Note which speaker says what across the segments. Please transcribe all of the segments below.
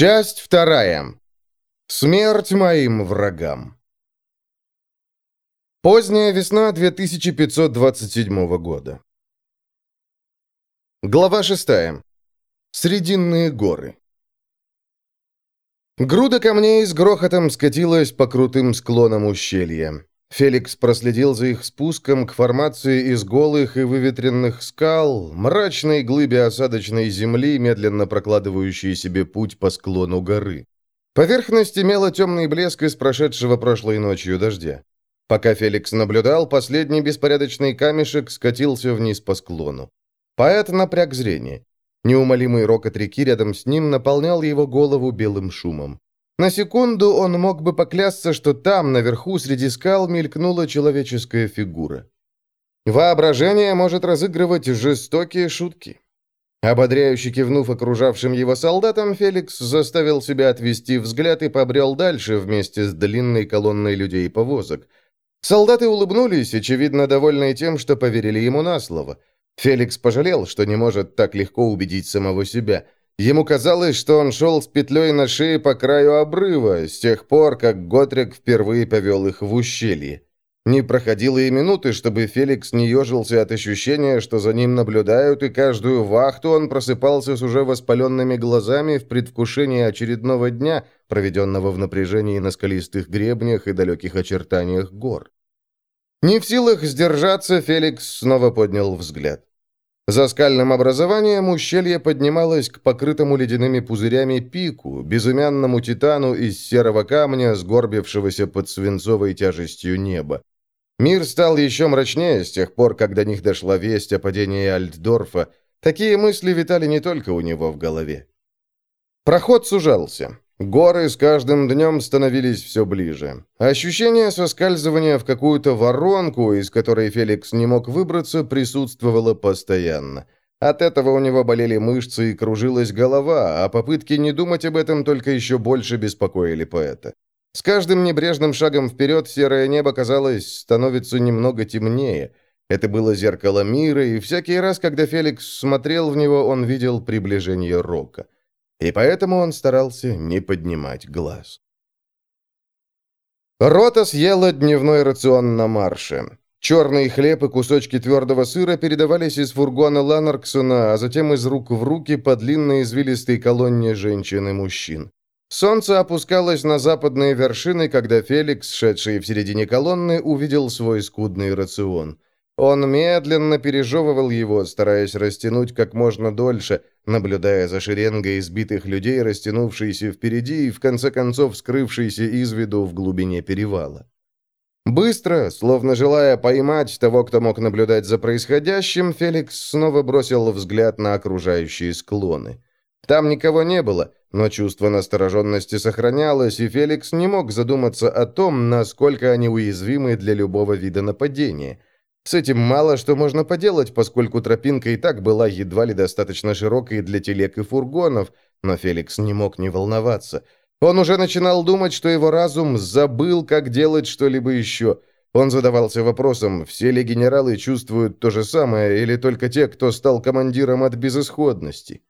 Speaker 1: Часть вторая. Смерть моим врагам. Поздняя весна 2527 года. Глава 6. Срединные горы. Груда камней с грохотом скатилась по крутым склонам ущелья. Феликс проследил за их спуском к формации из голых и выветренных скал, мрачной глыбе осадочной земли, медленно прокладывающей себе путь по склону горы. Поверхность имела темный блеск из прошедшего прошлой ночью дождя. Пока Феликс наблюдал, последний беспорядочный камешек скатился вниз по склону. Поэт напряг зрение. Неумолимый рокот реки рядом с ним наполнял его голову белым шумом. На секунду он мог бы поклясться, что там, наверху, среди скал, мелькнула человеческая фигура. Воображение может разыгрывать жестокие шутки. Ободряюще кивнув окружавшим его солдатам, Феликс заставил себя отвести взгляд и побрел дальше вместе с длинной колонной людей и повозок. Солдаты улыбнулись, очевидно, довольные тем, что поверили ему на слово. Феликс пожалел, что не может так легко убедить самого себя – Ему казалось, что он шел с петлей на шее по краю обрыва, с тех пор, как Готрик впервые повел их в ущелье. Не проходило и минуты, чтобы Феликс не ежился от ощущения, что за ним наблюдают, и каждую вахту он просыпался с уже воспаленными глазами в предвкушении очередного дня, проведенного в напряжении на скалистых гребнях и далеких очертаниях гор. Не в силах сдержаться, Феликс снова поднял взгляд. За скальным образованием ущелье поднималось к покрытому ледяными пузырями пику, безымянному титану из серого камня, сгорбившегося под свинцовой тяжестью неба. Мир стал еще мрачнее с тех пор, как до них дошла весть о падении Альтдорфа. Такие мысли витали не только у него в голове. Проход сужался. Горы с каждым днем становились все ближе. Ощущение соскальзывания в какую-то воронку, из которой Феликс не мог выбраться, присутствовало постоянно. От этого у него болели мышцы и кружилась голова, а попытки не думать об этом только еще больше беспокоили поэта. С каждым небрежным шагом вперед серое небо, казалось, становится немного темнее. Это было зеркало мира, и всякий раз, когда Феликс смотрел в него, он видел приближение рока и поэтому он старался не поднимать глаз. Рота съела дневной рацион на марше. Черный хлеб и кусочки твердого сыра передавались из фургона Ланарксона, а затем из рук в руки по длинной извилистой колонне женщин и мужчин. Солнце опускалось на западные вершины, когда Феликс, шедший в середине колонны, увидел свой скудный рацион – он медленно пережевывал его, стараясь растянуть как можно дольше, наблюдая за шеренгой избитых людей, растянувшейся впереди и в конце концов скрывшейся из виду в глубине перевала. Быстро, словно желая поймать того, кто мог наблюдать за происходящим, Феликс снова бросил взгляд на окружающие склоны. Там никого не было, но чувство настороженности сохранялось, и Феликс не мог задуматься о том, насколько они уязвимы для любого вида нападения – с этим мало что можно поделать, поскольку тропинка и так была едва ли достаточно широкой для телег и фургонов, но Феликс не мог не волноваться. Он уже начинал думать, что его разум забыл, как делать что-либо еще. Он задавался вопросом, все ли генералы чувствуют то же самое, или только те, кто стал командиром от безысходности.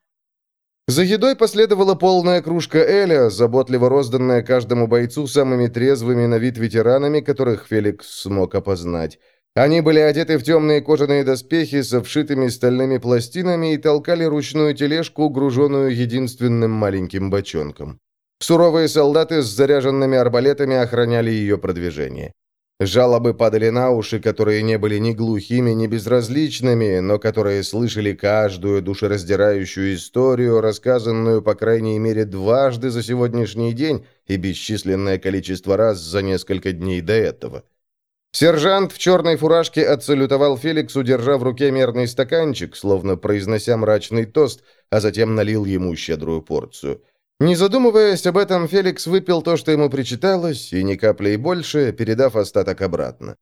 Speaker 1: За едой последовала полная кружка Эля, заботливо розданная каждому бойцу самыми трезвыми на вид ветеранами, которых Феликс смог опознать. Они были одеты в темные кожаные доспехи со вшитыми стальными пластинами и толкали ручную тележку, груженную единственным маленьким бочонком. Суровые солдаты с заряженными арбалетами охраняли ее продвижение. Жалобы падали на уши, которые не были ни глухими, ни безразличными, но которые слышали каждую душераздирающую историю, рассказанную по крайней мере дважды за сегодняшний день и бесчисленное количество раз за несколько дней до этого. Сержант в черной фуражке отсалютовал Феликсу, держа в руке мерный стаканчик, словно произнося мрачный тост, а затем налил ему щедрую порцию. Не задумываясь об этом, Феликс выпил то, что ему причиталось, и ни капли больше, передав остаток обратно.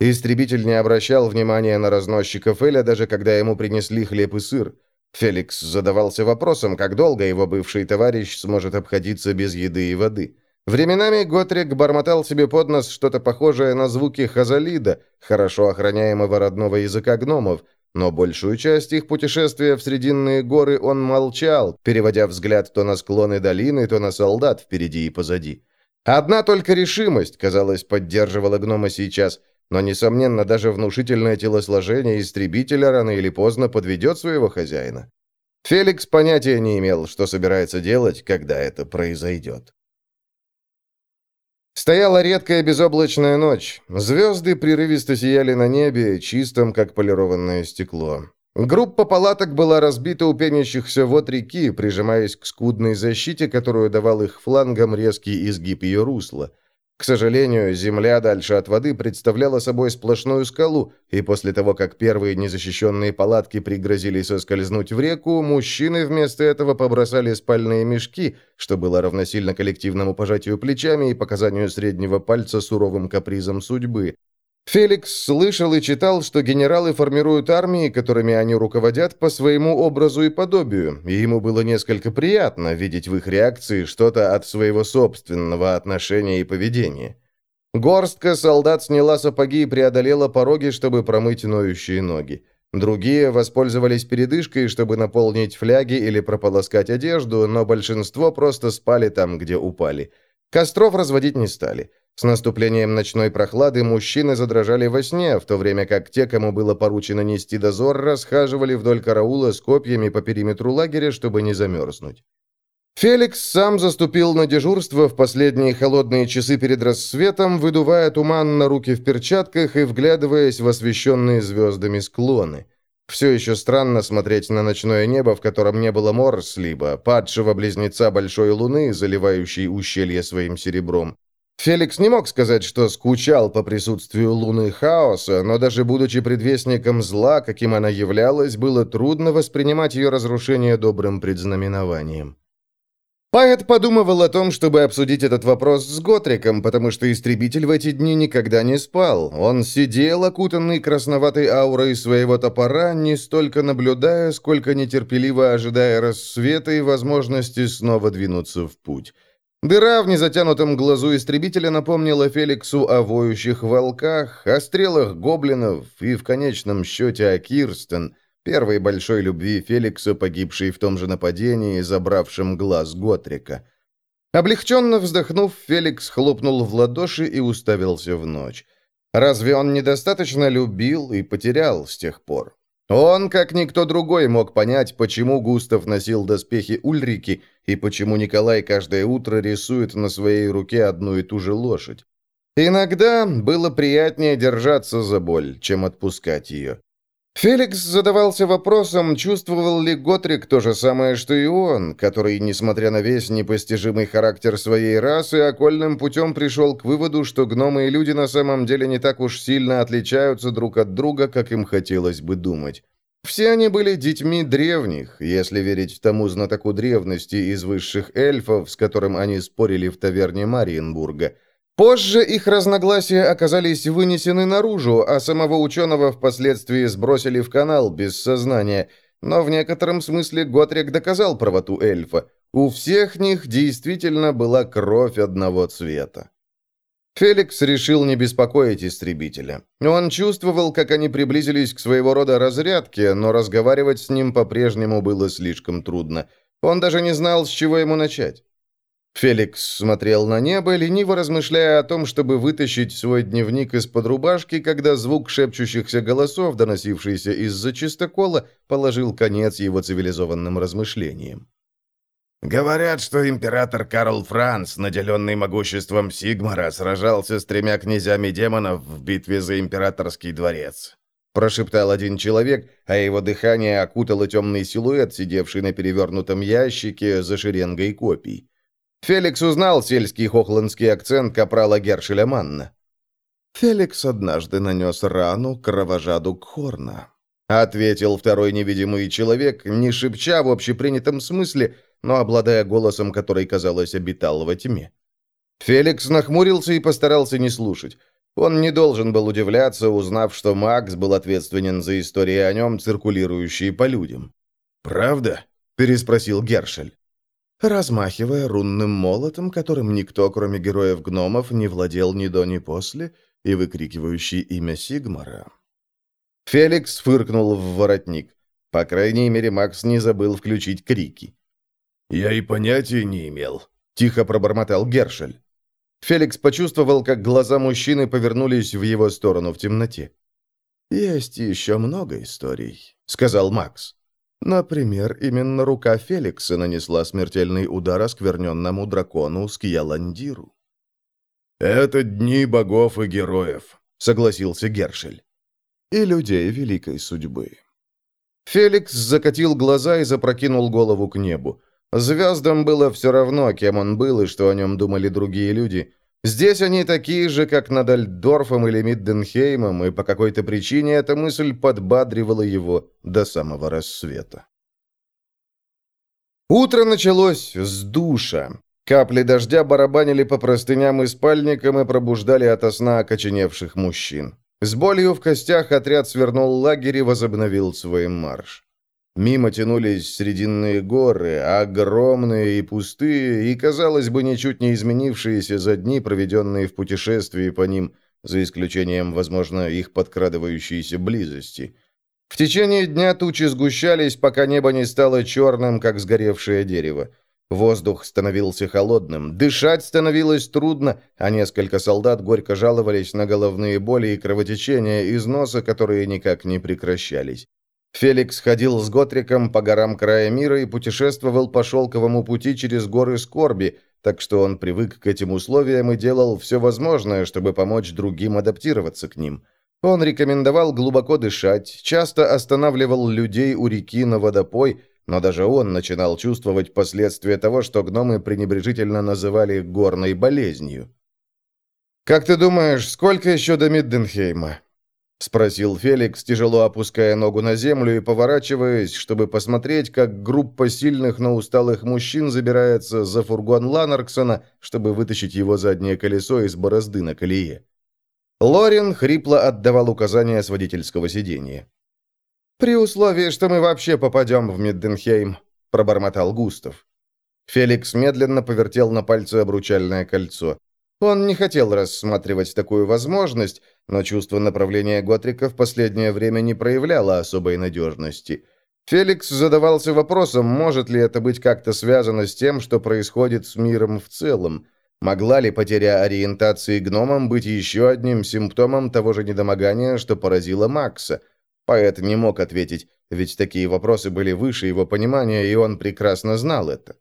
Speaker 1: Истребитель не обращал внимания на разносчиков Эля, даже когда ему принесли хлеб и сыр. Феликс задавался вопросом, как долго его бывший товарищ сможет обходиться без еды и воды. Временами Готрик бормотал себе под нос что-то похожее на звуки хазалида, хорошо охраняемого родного языка гномов, но большую часть их путешествия в Срединные горы он молчал, переводя взгляд то на склоны долины, то на солдат впереди и позади. Одна только решимость, казалось, поддерживала гнома сейчас, но, несомненно, даже внушительное телосложение истребителя рано или поздно подведет своего хозяина. Феликс понятия не имел, что собирается делать, когда это произойдет. Стояла редкая безоблачная ночь. Звезды прерывисто сияли на небе, чистом, как полированное стекло. Группа палаток была разбита у пенящихся вод реки, прижимаясь к скудной защите, которую давал их флангом резкий изгиб ее русла. К сожалению, земля дальше от воды представляла собой сплошную скалу, и после того, как первые незащищенные палатки пригрозили соскользнуть в реку, мужчины вместо этого побросали спальные мешки, что было равносильно коллективному пожатию плечами и показанию среднего пальца суровым капризом судьбы. Феликс слышал и читал, что генералы формируют армии, которыми они руководят по своему образу и подобию, и ему было несколько приятно видеть в их реакции что-то от своего собственного отношения и поведения. Горстка солдат сняла сапоги и преодолела пороги, чтобы промыть ноющие ноги. Другие воспользовались передышкой, чтобы наполнить фляги или прополоскать одежду, но большинство просто спали там, где упали. Костров разводить не стали. С наступлением ночной прохлады мужчины задрожали во сне, в то время как те, кому было поручено нести дозор, расхаживали вдоль караула с копьями по периметру лагеря, чтобы не замерзнуть. Феликс сам заступил на дежурство в последние холодные часы перед рассветом, выдувая туман на руки в перчатках и вглядываясь в освещенные звездами склоны. Все еще странно смотреть на ночное небо, в котором не было Морслиба, падшего близнеца большой луны, заливающей ущелье своим серебром. Феликс не мог сказать, что скучал по присутствию луны хаоса, но даже будучи предвестником зла, каким она являлась, было трудно воспринимать ее разрушение добрым предзнаменованием. Пэт подумывал о том, чтобы обсудить этот вопрос с Готриком, потому что истребитель в эти дни никогда не спал. Он сидел, окутанный красноватой аурой своего топора, не столько наблюдая, сколько нетерпеливо ожидая рассвета и возможности снова двинуться в путь. Дыра в незатянутом глазу истребителя напомнила Феликсу о воющих волках, о стрелах гоблинов и, в конечном счете, о Кирстен, первой большой любви Феликса, погибшей в том же нападении, забравшем глаз Готрика. Облегченно вздохнув, Феликс хлопнул в ладоши и уставился в ночь. Разве он недостаточно любил и потерял с тех пор? Он, как никто другой, мог понять, почему Густав носил доспехи Ульрики и почему Николай каждое утро рисует на своей руке одну и ту же лошадь. Иногда было приятнее держаться за боль, чем отпускать ее. Феликс задавался вопросом, чувствовал ли Готрик то же самое, что и он, который, несмотря на весь непостижимый характер своей расы, окольным путем пришел к выводу, что гномы и люди на самом деле не так уж сильно отличаются друг от друга, как им хотелось бы думать. Все они были детьми древних, если верить тому знатоку древности из высших эльфов, с которым они спорили в таверне Мариенбурга – Позже их разногласия оказались вынесены наружу, а самого ученого впоследствии сбросили в канал без сознания. Но в некотором смысле Готрик доказал правоту эльфа. У всех них действительно была кровь одного цвета. Феликс решил не беспокоить истребителя. Он чувствовал, как они приблизились к своего рода разрядке, но разговаривать с ним по-прежнему было слишком трудно. Он даже не знал, с чего ему начать. Феликс смотрел на небо, лениво размышляя о том, чтобы вытащить свой дневник из-под рубашки, когда звук шепчущихся голосов, доносившийся из-за чистокола, положил конец его цивилизованным размышлениям.
Speaker 2: «Говорят, что император Карл Франц, наделенный могуществом Сигмара, сражался с тремя князями демонов в битве за императорский дворец», прошептал один человек, а его дыхание окутало темный силуэт, сидевший на перевернутом ящике за шеренгой копий.
Speaker 1: Феликс узнал сельский хохландский акцент капрала Гершеля Манна. «Феликс однажды нанес рану кровожаду Кхорна», — ответил второй невидимый человек, не шепча в общепринятом смысле, но обладая голосом, который, казалось, обитал во тьме. Феликс нахмурился и постарался не слушать. Он не должен был удивляться, узнав, что Макс был ответственен за истории о нем, циркулирующие по людям.
Speaker 2: «Правда?»
Speaker 1: – переспросил Гершель размахивая рунным молотом, которым никто, кроме героев-гномов, не владел ни до, ни после, и выкрикивающий имя Сигмара. Феликс фыркнул в воротник. По крайней мере, Макс не забыл включить крики.
Speaker 2: «Я и понятия не имел», —
Speaker 1: тихо пробормотал Гершель. Феликс почувствовал, как глаза мужчины повернулись в его сторону в темноте. «Есть еще много историй», — сказал Макс. «Например, именно рука Феликса нанесла смертельный удар оскверненному дракону Скьяландиру».
Speaker 2: «Это дни богов и героев», — согласился Гершель.
Speaker 1: «И людей великой судьбы». Феликс закатил глаза и запрокинул голову к небу. Звездам было все равно, кем он был и что о нем думали другие люди. Здесь они такие же, как над Альдорфом или Мидденхеймом, и по какой-то причине эта мысль подбадривала его до самого рассвета. Утро началось с душа. Капли дождя барабанили по простыням и спальникам и пробуждали ото сна окоченевших мужчин. С болью в костях отряд свернул лагерь и возобновил свой марш. Мимо тянулись срединные горы, огромные и пустые, и, казалось бы, ничуть не изменившиеся за дни, проведенные в путешествии по ним, за исключением, возможно, их подкрадывающейся близости. В течение дня тучи сгущались, пока небо не стало черным, как сгоревшее дерево. Воздух становился холодным, дышать становилось трудно, а несколько солдат горько жаловались на головные боли и кровотечения из носа, которые никак не прекращались. Феликс ходил с Готриком по горам края мира и путешествовал по шелковому пути через горы скорби, так что он привык к этим условиям и делал все возможное, чтобы помочь другим адаптироваться к ним. Он рекомендовал глубоко дышать, часто останавливал людей у реки на водопой, но даже он начинал чувствовать последствия того, что гномы пренебрежительно называли горной болезнью. «Как ты думаешь, сколько еще до Мидденхейма?» — спросил Феликс, тяжело опуская ногу на землю и поворачиваясь, чтобы посмотреть, как группа сильных, но усталых мужчин забирается за фургон Ланарксона, чтобы вытащить его заднее колесо из борозды на колее. Лорин хрипло отдавал указания с водительского сиденья. «При условии, что мы вообще попадем в Мидденхейм», — пробормотал Густав. Феликс медленно повертел на пальце обручальное кольцо. Он не хотел рассматривать такую возможность, но чувство направления Готрика в последнее время не проявляло особой надежности. Феликс задавался вопросом, может ли это быть как-то связано с тем, что происходит с миром в целом. Могла ли потеря ориентации гномом быть еще одним симптомом того же недомогания, что поразило Макса? Поэт не мог ответить, ведь такие вопросы были выше его понимания, и он прекрасно знал это.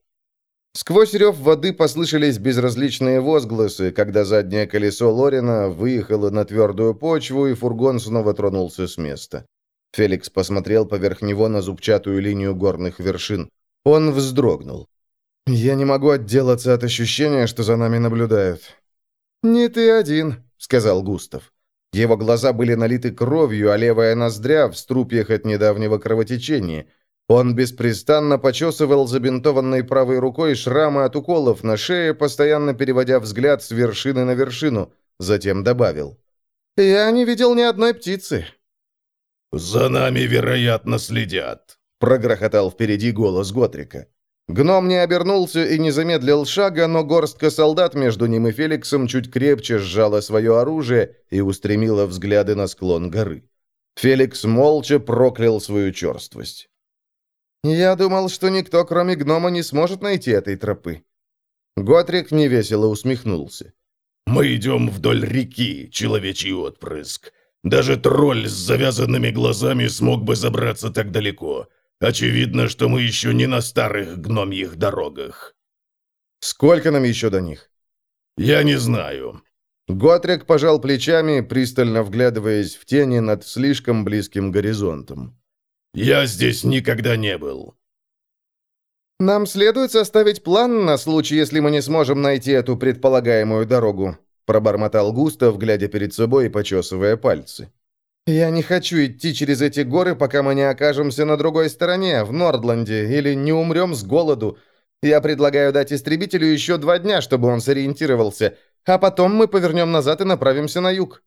Speaker 1: Сквозь рев воды послышались безразличные возгласы, когда заднее колесо Лорина выехало на твердую почву, и фургон снова тронулся с места. Феликс посмотрел поверх него на зубчатую линию горных вершин. Он вздрогнул. «Я не могу отделаться от ощущения, что за нами наблюдают». «Не ты один», — сказал Густав. Его глаза были налиты кровью, а левая ноздря в струпьях от недавнего кровотечения — он беспрестанно почесывал забинтованной правой рукой шрамы от уколов на шее, постоянно переводя взгляд с вершины на вершину. Затем добавил. «Я не видел ни одной птицы».
Speaker 2: «За нами, вероятно, следят», — прогрохотал впереди голос Готрика.
Speaker 1: Гном не обернулся и не замедлил шага, но горстка солдат между ним и Феликсом чуть крепче сжала свое оружие и устремила взгляды на склон горы. Феликс молча проклял свою черствость. «Я думал, что никто, кроме гнома, не сможет найти этой тропы». Готрик невесело усмехнулся.
Speaker 2: «Мы идем вдоль реки, человечий отпрыск. Даже тролль с завязанными глазами смог бы забраться так далеко. Очевидно, что мы еще не на старых гномьих дорогах».
Speaker 1: «Сколько нам еще до них?»
Speaker 2: «Я не знаю».
Speaker 1: Готрик пожал плечами, пристально вглядываясь в тени над слишком близким горизонтом.
Speaker 2: Я здесь никогда не был».
Speaker 1: «Нам следует составить план на случай, если мы не сможем найти эту предполагаемую дорогу», пробормотал Густав, глядя перед собой и почесывая пальцы. «Я не хочу идти через эти горы, пока мы не окажемся на другой стороне, в Нордланде, или не умрем с голоду. Я предлагаю дать истребителю еще два дня, чтобы он сориентировался, а потом мы повернем назад и направимся на юг».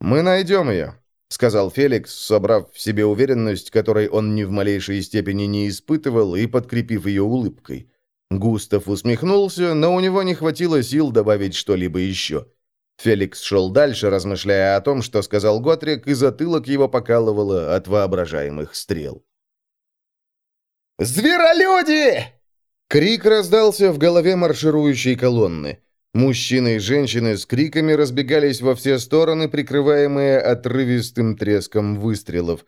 Speaker 1: «Мы найдем ее», — сказал Феликс, собрав в себе уверенность, которой он ни в малейшей степени не испытывал, и подкрепив ее улыбкой. Густав усмехнулся, но у него не хватило сил добавить что-либо еще. Феликс шел дальше, размышляя о том, что сказал Готрик, и затылок его покалывало от воображаемых стрел.
Speaker 2: «Зверолюди!»
Speaker 1: Крик раздался в голове марширующей колонны. Мужчины и женщины с криками разбегались во все стороны, прикрываемые отрывистым треском выстрелов.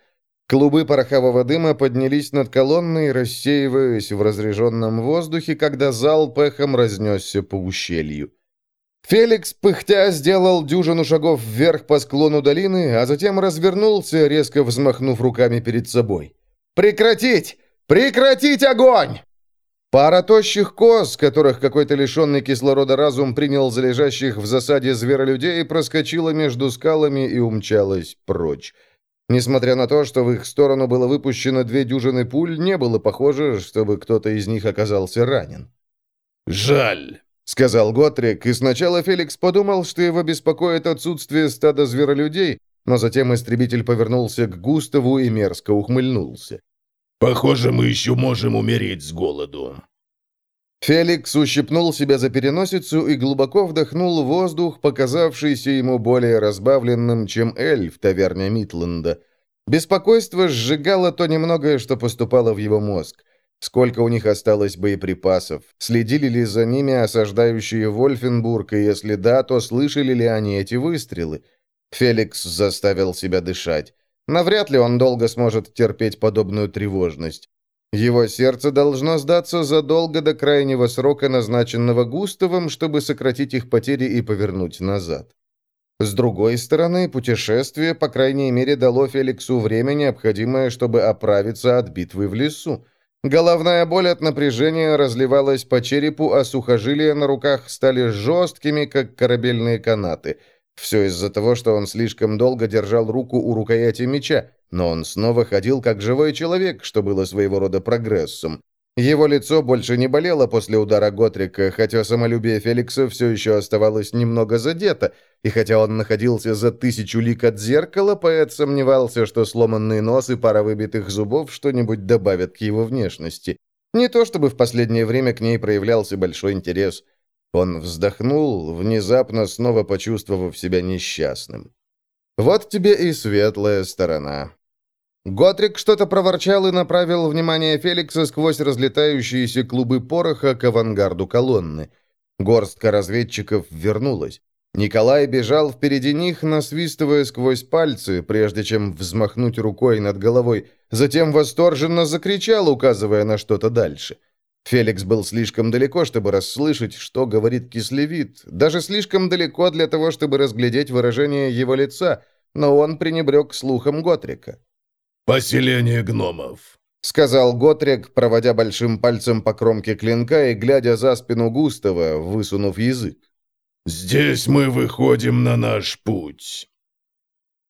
Speaker 1: Клубы порохового дыма поднялись над колонной, рассеиваясь в разреженном воздухе, когда зал пехом разнесся по ущелью. Феликс, пыхтя, сделал дюжину шагов вверх по склону долины, а затем развернулся, резко взмахнув руками перед собой. «Прекратить! Прекратить огонь!» Пара тощих коз, которых какой-то лишенный кислорода разум принял за лежащих в засаде зверолюдей, проскочила между скалами и умчалась прочь. Несмотря на то, что в их сторону было выпущено две дюжины пуль, не было похоже, чтобы кто-то из них оказался ранен.
Speaker 2: «Жаль», —
Speaker 1: сказал Готрик, и сначала Феликс подумал, что его беспокоит отсутствие стада зверолюдей, но затем истребитель повернулся к Густаву и мерзко ухмыльнулся.
Speaker 2: Похоже, мы еще можем умереть с голоду».
Speaker 1: Феликс ущипнул себя за переносицу и глубоко вдохнул воздух, показавшийся ему более разбавленным, чем эль в таверне Митленда. Беспокойство сжигало то немногое, что поступало в его мозг. Сколько у них осталось боеприпасов? Следили ли за ними осаждающие Вольфенбург, и если да, то слышали ли они эти выстрелы? Феликс заставил себя дышать. Навряд ли он долго сможет терпеть подобную тревожность. Его сердце должно сдаться задолго до крайнего срока, назначенного Густавом, чтобы сократить их потери и повернуть назад. С другой стороны, путешествие, по крайней мере, дало Феликсу время, необходимое, чтобы оправиться от битвы в лесу. Головная боль от напряжения разливалась по черепу, а сухожилия на руках стали жесткими, как корабельные канаты – все из-за того, что он слишком долго держал руку у рукояти меча, но он снова ходил как живой человек, что было своего рода прогрессом. Его лицо больше не болело после удара Готрика, хотя самолюбие Феликса все еще оставалось немного задето, и хотя он находился за тысячу лик от зеркала, поэт сомневался, что сломанный нос и пара выбитых зубов что-нибудь добавят к его внешности. Не то чтобы в последнее время к ней проявлялся большой интерес. Он вздохнул, внезапно снова почувствовав себя несчастным. «Вот тебе и светлая сторона». Готрик что-то проворчал и направил внимание Феликса сквозь разлетающиеся клубы пороха к авангарду колонны. Горстка разведчиков вернулась. Николай бежал впереди них, насвистывая сквозь пальцы, прежде чем взмахнуть рукой над головой, затем восторженно закричал, указывая на что-то дальше. — Феликс был слишком далеко, чтобы расслышать, что говорит кислевид, даже слишком далеко для того, чтобы разглядеть выражение его лица, но он пренебрег слухом Готрика.
Speaker 2: «Поселение гномов», —
Speaker 1: сказал Готрик, проводя большим пальцем по кромке клинка и глядя за спину Густава, высунув язык.
Speaker 2: «Здесь мы выходим на наш путь».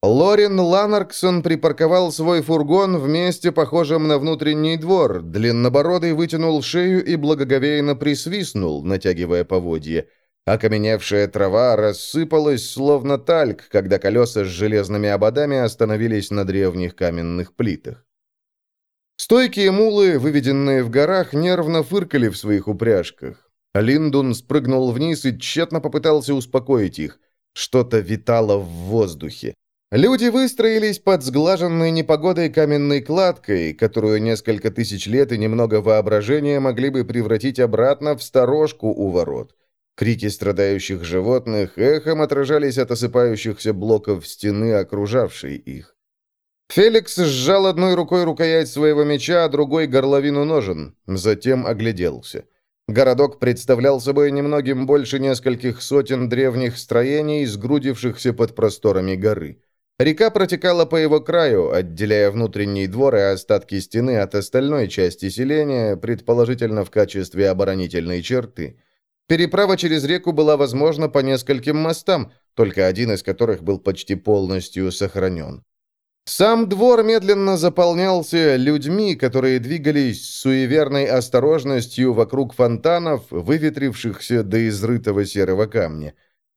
Speaker 1: Лорин Ланарксон припарковал свой фургон в месте, похожем на внутренний двор. Длиннобородый вытянул шею и благоговейно присвистнул, натягивая поводье. Окаменевшая трава рассыпалась, словно тальк, когда колеса с железными ободами остановились на древних каменных плитах. Стойкие мулы, выведенные в горах, нервно фыркали в своих упряжках. Линдун спрыгнул вниз и тщетно попытался успокоить их. Что-то витало в воздухе. Люди выстроились под сглаженной непогодой каменной кладкой, которую несколько тысяч лет и немного воображения могли бы превратить обратно в сторожку у ворот. Крики страдающих животных эхом отражались от осыпающихся блоков стены, окружавшей их. Феликс сжал одной рукой рукоять своего меча, а другой — горловину ножен, затем огляделся. Городок представлял собой немногим больше нескольких сотен древних строений, сгрудившихся под просторами горы. Река протекала по его краю, отделяя внутренний двор и остатки стены от остальной части селения, предположительно в качестве оборонительной черты. Переправа через реку была возможна по нескольким мостам, только один из которых был почти полностью сохранен. Сам двор медленно заполнялся людьми, которые двигались с суеверной осторожностью вокруг фонтанов, выветрившихся до изрытого серого камня.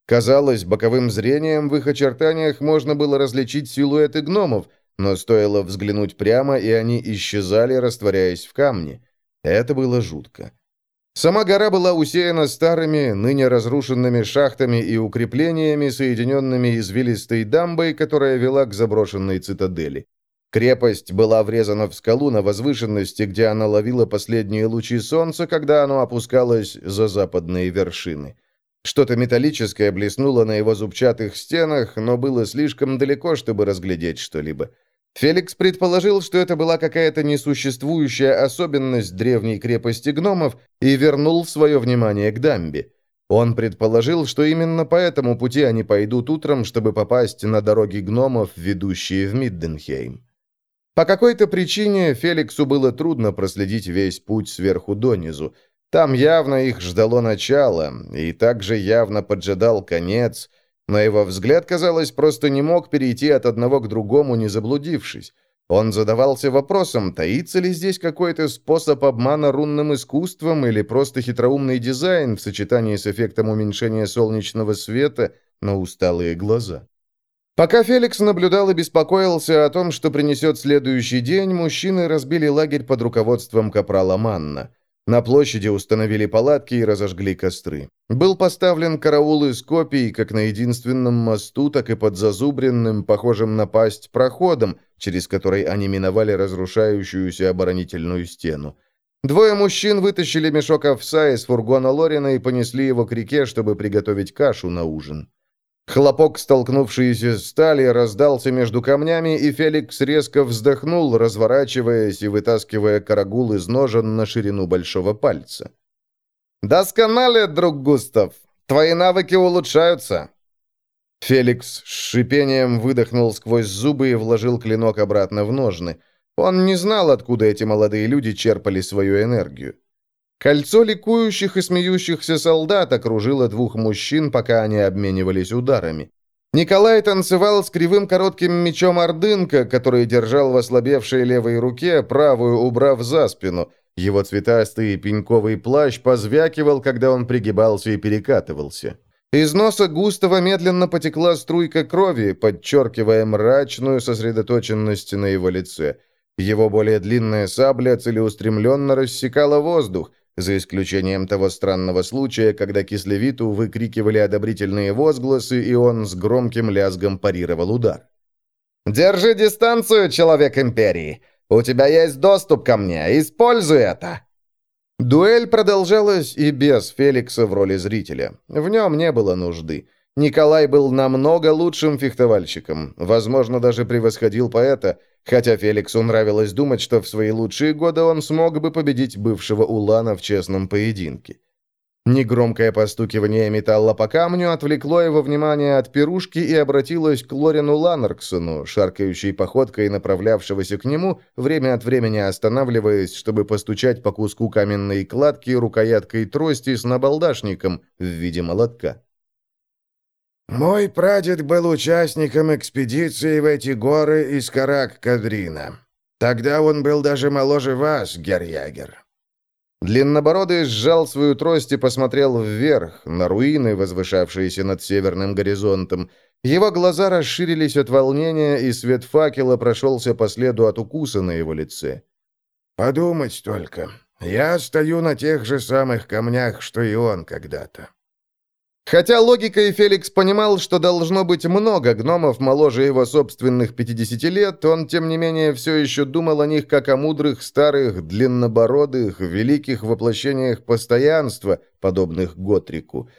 Speaker 1: Казалось, боковым зрением в их очертаниях можно было различить силуэты гномов, но стоило взглянуть прямо, и они исчезали, растворяясь в камне. Это было жутко. Сама гора была усеяна старыми, ныне разрушенными шахтами и укреплениями, соединенными извилистой дамбой, которая вела к заброшенной цитадели. Крепость была врезана в скалу на возвышенности, где она ловила последние лучи солнца, когда оно опускалось за западные вершины. Что-то металлическое блеснуло на его зубчатых стенах, но было слишком далеко, чтобы разглядеть что-либо. Феликс предположил, что это была какая-то несуществующая особенность древней крепости гномов и вернул свое внимание к дамбе. Он предположил, что именно по этому пути они пойдут утром, чтобы попасть на дороги гномов, ведущие в Мидденхейм. По какой-то причине Феликсу было трудно проследить весь путь сверху донизу. Там явно их ждало начало, и также явно поджидал конец – но его взгляд, казалось, просто не мог перейти от одного к другому, не заблудившись. Он задавался вопросом, таится ли здесь какой-то способ обмана рунным искусством или просто хитроумный дизайн в сочетании с эффектом уменьшения солнечного света на усталые глаза. Пока Феликс наблюдал и беспокоился о том, что принесет следующий день, мужчины разбили лагерь под руководством капрала Манна. На площади установили палатки и разожгли костры. Был поставлен караул из копий как на единственном мосту, так и под зазубренным, похожим на пасть, проходом, через который они миновали разрушающуюся оборонительную стену. Двое мужчин вытащили мешок овса из фургона Лорина и понесли его к реке, чтобы приготовить кашу на ужин. Хлопок, столкнувшийся с стали, раздался между камнями, и Феликс резко вздохнул, разворачиваясь и вытаскивая карагул из ножен на ширину большого пальца. «Досконале, друг Густав! Твои навыки улучшаются!» Феликс с шипением выдохнул сквозь зубы и вложил клинок обратно в ножны. Он не знал, откуда эти молодые люди черпали свою энергию. Кольцо ликующих и смеющихся солдат окружило двух мужчин, пока они обменивались ударами. Николай танцевал с кривым коротким мечом Ордынка, который держал в ослабевшей левой руке, правую убрав за спину. Его цветастый пеньковый плащ позвякивал, когда он пригибался и перекатывался. Из носа Густава медленно потекла струйка крови, подчеркивая мрачную сосредоточенность на его лице. Его более длинная сабля целеустремленно рассекала воздух, за исключением того странного случая, когда Кислевиту выкрикивали одобрительные возгласы, и он с громким лязгом парировал удар. «Держи дистанцию, человек Империи! У тебя есть доступ ко мне, используй это!» Дуэль продолжалась и без Феликса в роли зрителя. В нем не было нужды. Николай был намного лучшим фехтовальщиком, возможно, даже превосходил поэта, хотя Феликсу нравилось думать, что в свои лучшие годы он смог бы победить бывшего Улана в честном поединке. Негромкое постукивание металла по камню отвлекло его внимание от пирушки и обратилось к Лорину Ланарксону, шаркающей походкой направлявшегося к нему, время от времени останавливаясь, чтобы постучать по куску каменной кладки рукояткой трости с набалдашником в виде молотка.
Speaker 2: «Мой прадед был участником экспедиции в эти горы из Карак-Кадрина. Тогда он был даже моложе вас, Герьягер».
Speaker 1: Длиннобородый сжал свою трость и посмотрел вверх, на руины, возвышавшиеся над северным горизонтом. Его глаза расширились от волнения, и свет факела прошелся по следу от укуса на его лице.
Speaker 2: «Подумать только. Я стою на тех же самых камнях, что и он когда-то.
Speaker 1: Хотя логикой Феликс понимал, что должно быть много гномов моложе его собственных 50 лет, он, тем не менее, все еще думал о них как о мудрых, старых, длиннобородых, великих воплощениях постоянства, подобных Готрику.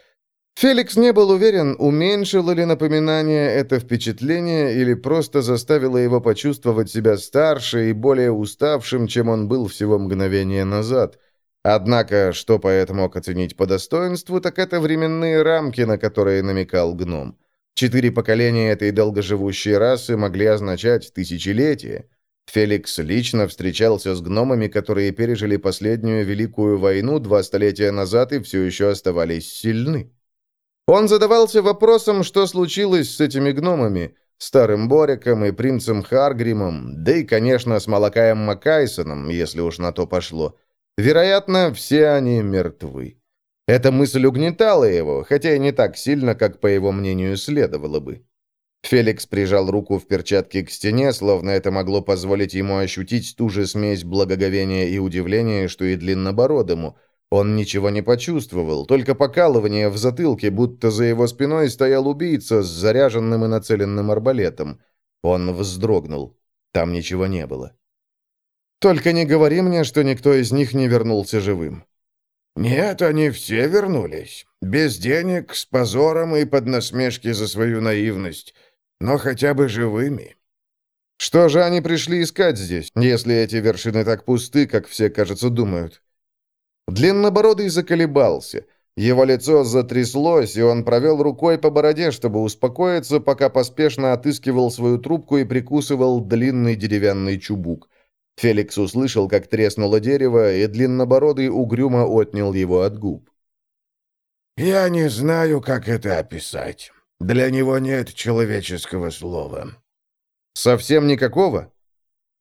Speaker 1: Феликс не был уверен, уменьшило ли напоминание это впечатление или просто заставило его почувствовать себя старше и более уставшим, чем он был всего мгновение назад – Однако, что поэт мог оценить по достоинству, так это временные рамки, на которые намекал гном. Четыре поколения этой долгоживущей расы могли означать тысячелетия. Феликс лично встречался с гномами, которые пережили последнюю Великую войну два столетия назад и все еще оставались сильны. Он задавался вопросом, что случилось с этими гномами, старым Бориком и принцем Харгримом, да и, конечно, с Малакаем Макайсоном, если уж на то пошло. Вероятно, все они мертвы. Эта мысль угнетала его, хотя и не так сильно, как, по его мнению, следовало бы. Феликс прижал руку в перчатке к стене, словно это могло позволить ему ощутить ту же смесь благоговения и удивления, что и длиннобородому. Он ничего не почувствовал, только покалывание в затылке, будто за его спиной стоял убийца с заряженным и нацеленным арбалетом. Он вздрогнул. Там ничего не было. «Только не говори мне, что никто из них не вернулся живым».
Speaker 2: «Нет, они все вернулись. Без денег, с позором и под насмешки за свою наивность. Но хотя бы живыми».
Speaker 1: «Что же они пришли искать здесь, если эти вершины так пусты, как все, кажется, думают?» Длиннобородый заколебался. Его лицо затряслось, и он провел рукой по бороде, чтобы успокоиться, пока поспешно отыскивал свою трубку и прикусывал длинный деревянный чубук. Феликс услышал, как треснуло дерево, и длиннобородый угрюмо отнял его от губ.
Speaker 2: «Я не знаю, как это описать. Для него нет человеческого слова».
Speaker 1: «Совсем никакого?»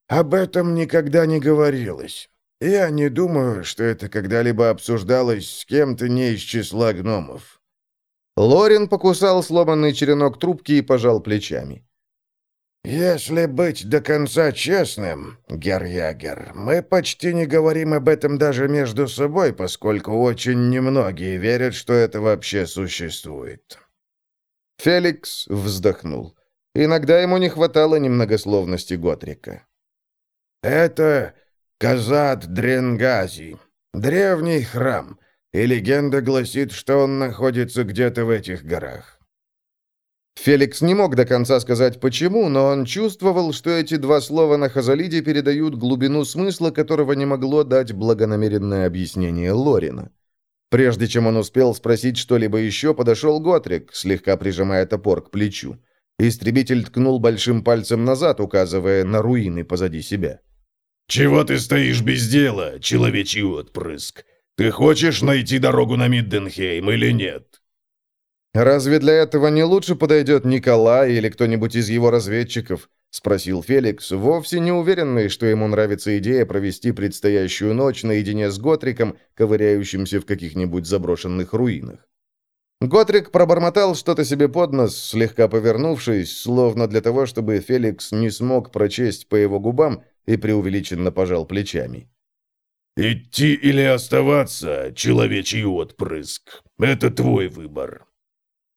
Speaker 2: «Об этом никогда не говорилось. Я не думаю, что это когда-либо обсуждалось с кем-то не из числа гномов».
Speaker 1: Лорин покусал сломанный черенок трубки и пожал плечами.
Speaker 2: «Если быть до конца честным, Герьягер, мы почти не говорим об этом даже между собой, поскольку очень немногие верят, что это вообще существует».
Speaker 1: Феликс вздохнул. Иногда ему не хватало немногословности Готрика.
Speaker 2: «Это Казат Дренгази, древний храм, и легенда гласит, что он находится где-то в этих горах.
Speaker 1: Феликс не мог до конца сказать почему, но он чувствовал, что эти два слова на Хазалиде передают глубину смысла, которого не могло дать благонамеренное объяснение Лорина. Прежде чем он успел спросить что-либо еще, подошел Готрик, слегка прижимая топор к плечу. Истребитель ткнул большим пальцем назад, указывая на руины позади себя.
Speaker 3: «Чего ты стоишь без дела, человечий отпрыск? Ты хочешь найти дорогу на Мидденхейм или нет?»
Speaker 1: «Разве для этого не лучше подойдет Николай или кто-нибудь из его разведчиков?» — спросил Феликс, вовсе не уверенный, что ему нравится идея провести предстоящую ночь наедине с Готриком, ковыряющимся в каких-нибудь заброшенных руинах. Готрик пробормотал что-то себе под нос, слегка повернувшись, словно для того, чтобы Феликс не смог прочесть по его губам, и преувеличенно пожал плечами.
Speaker 3: «Идти или оставаться, человечий отпрыск, это твой выбор».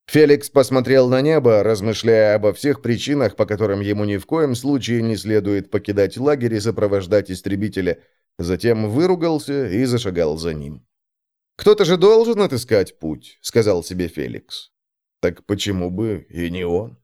Speaker 1: Феликс посмотрел на небо, размышляя обо всех причинах, по которым ему ни в коем случае не следует покидать лагерь и сопровождать истребителя, затем выругался и зашагал за ним. «Кто-то же должен отыскать путь», — сказал себе Феликс. «Так почему бы и не он?»